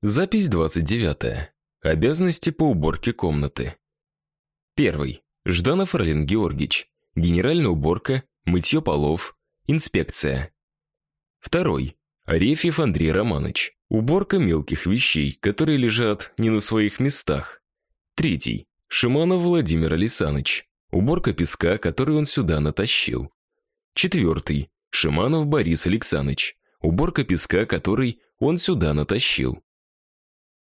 Запись 29. Обязанности по уборке комнаты. Первый. Жданов Орлин Георгиевич. Генеральная уборка, мытье полов, инспекция. Второй. Арефьев Андрей Романович. Уборка мелких вещей, которые лежат не на своих местах. Третий. Шиманов Владимир Александрович. Уборка песка, который он сюда натащил. Четвертый. Шиманов Борис Александрович. Уборка песка, который он сюда натащил.